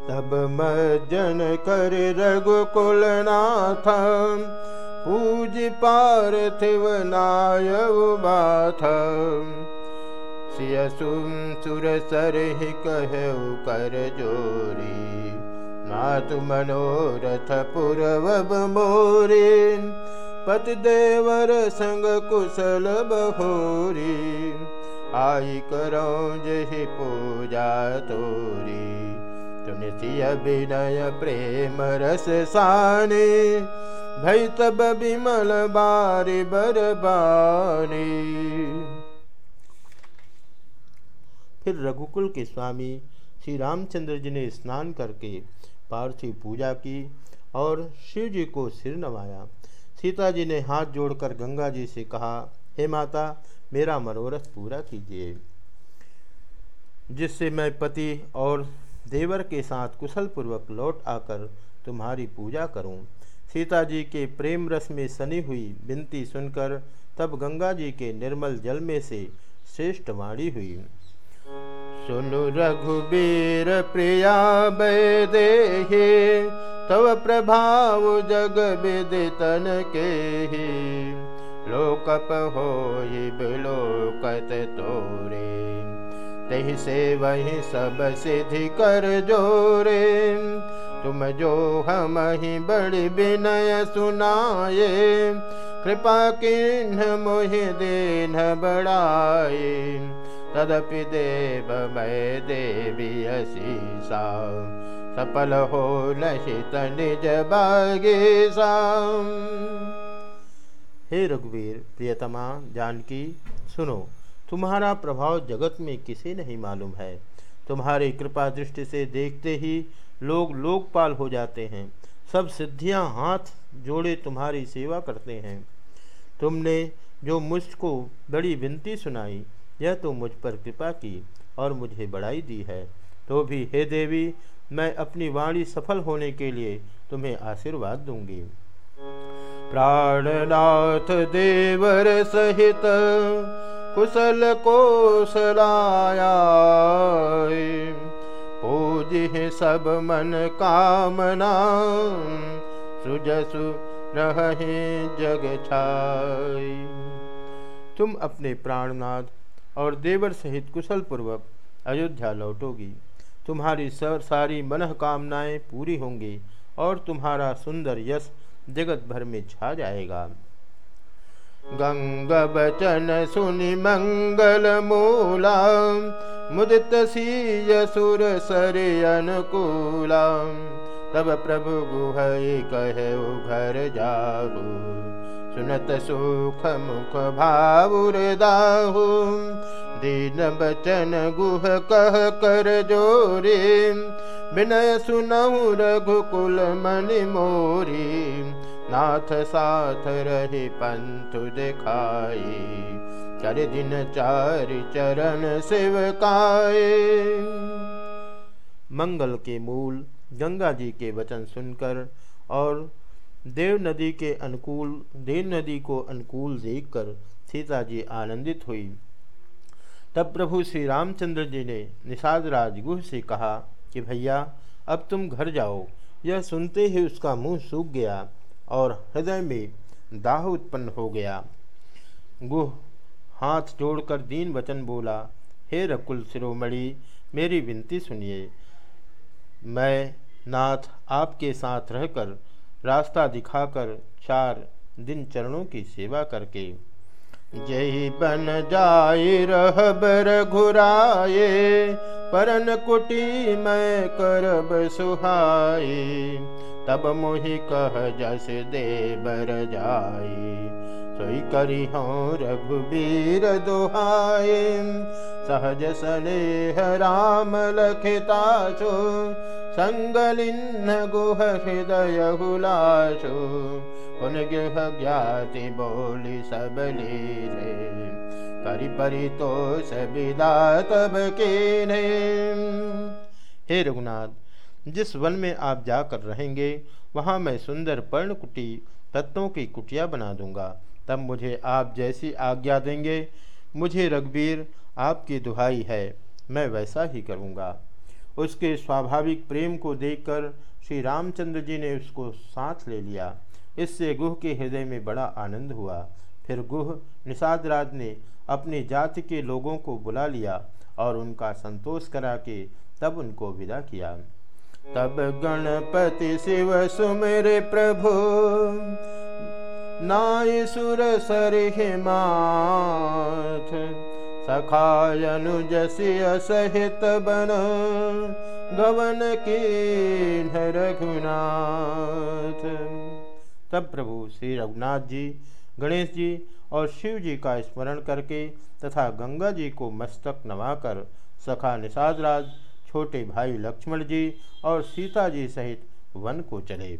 तब मज्जन कर रघुकुल नाथ पूज पार्थिव नाय सियसुम सुर सर ही कहु कर जोरी। मातु मनोरथ पूर्व मोरे। पति देवर संग कुशल बहोरी। आई करो जही पूजा तोरी तुमसी अभिनय प्रेम रस साने भई तब विमल बारी बरबानी फिर रघुकुल के स्वामी श्री रामचंद्र जी ने स्नान करके पार्थिव पूजा की और शिव जी को सिर नवाया। सीता जी ने हाथ जोड़कर गंगा जी से कहा, हे माता, मेरा मनोरथ पूरा कीजिए, जिससे मैं पति और देवर के साथ कुशल पूर्वक लौट आकर तुम्हारी पूजा करूँ। सीता जी के प्रेम रस में सनी हुई विनती सुनकर तब गंगा जी के निर्मल जल में से श्रेष्ठ वाणी हुई। सुनु रघुबीर प्रिया दे तव प्रभाव जग विदितन के लोकप हो बिलोकत तोरे। तही से वही सब सिद्धि कर जोरे तुम जो हम ही बड़ी विनय सुनाए, कृपा किन्ह मोहि देन बड़ाए तदपि देव मैं देवी अशीसा सफल हो नहित निज बागे हे रघुवीर, प्रियतमा, जानकी, सुनो। तुम्हारा प्रभाव जगत में किसे नहीं मालूम है। तुम्हारी कृपा दृष्टि से देखते ही लोग लोकपाल हो जाते हैं। सब सिद्धियाँ हाथ जोड़े तुम्हारी सेवा करते हैं। तुमने जो मुझको बड़ी विनती सुनाई, यह तो मुझ पर कृपा की और मुझे बढ़ाई दी है। तो भी हे देवी, मैं अपनी वाणी सफल होने के लिए तुम्हें आशीर्वाद दूँगी। प्राणनाथ देवर सहित कुशल कोशलाया पूज सब मन कामना। सुजसु रहे जग छाई। तुम अपने प्राणनाथ और देवर सहित कुशल पूर्वक अयोध्या लौटोगी। तुम्हारी सर सारी मनः कामनाएँ पूरी होंगी और तुम्हारा सुंदर यश जगत भर में छा जाएगा। गङ्गवचन सुनि मङ्गलमूला मुदितसीयसुर सरि सरयनुकूला तब प्रभु गुहै कह घर जागु सुनत सुख मुख भावुर दाहु दीन बचन गुह कह कर जोरे। विनय सुनहु रघुकुल मणि मोरी। नाथ साथ रहे पंथु दिखाई चर दिन चार चरण सेवकाए। मंगल के मूल गंगा जी के वचन सुनकर और देव नदी के अनुकूल, देव नदी को अनुकूल देखकर सीता जी आनंदित हुई। तब प्रभु श्री रामचंद्र जी ने निषाद राजगुह से कहा कि भैया, अब तुम घर जाओ। यह सुनते ही उसका मुँह सूख गया और हृदय में दाह उत्पन्न हो गया। गुह हाथ जोड़कर दीन वचन बोला, हे रकुल शिरोमणि, मेरी विनती सुनिए। मैं नाथ आपके साथ रहकर रास्ता दिखाकर चार दिन चरणों की सेवा करके। जय बन जाय रहबर घुराए परन कुटी मैं करब सुहाई तब मोहि कह, जस देवर जाई सोई करी हूँ रघुबीर दोहाए सहज स्नेह राम लखिता छो संगलिन्न गुह हृदय उन गुह ज्ञाति बोली सबली रे करी परितोष विदा तब के हे रघुनाथ, जिस वन में आप जाकर रहेंगे, वहाँ मैं सुंदर पर्णकुटी तत्वों की कुटिया बना दूँगा। तब मुझे आप जैसी आज्ञा देंगे, मुझे रघुवीर आपकी दुहाई है, मैं वैसा ही करूँगा। उसके स्वाभाविक प्रेम को देखकर श्री रामचंद्र जी ने उसको साथ ले लिया। इससे गुह के हृदय में बड़ा आनंद हुआ। फिर गुह निषाद राज ने अपनी जाति के लोगों को बुला लिया और उनका संतोष करा के तब उनको विदा किया। तब गणपति शिव सुमेरे प्रभु नाय सुर सर माथ सखायनुज सहित बन। गवन के रघुनाथ। तब प्रभु श्री रघुनाथ जी, गणेश जी और शिव जी का स्मरण करके तथा गंगा जी को मस्तक नवाकर सखा निषाद राज छोटे भाई लक्ष्मण जी और सीता जी सहित वन को चले।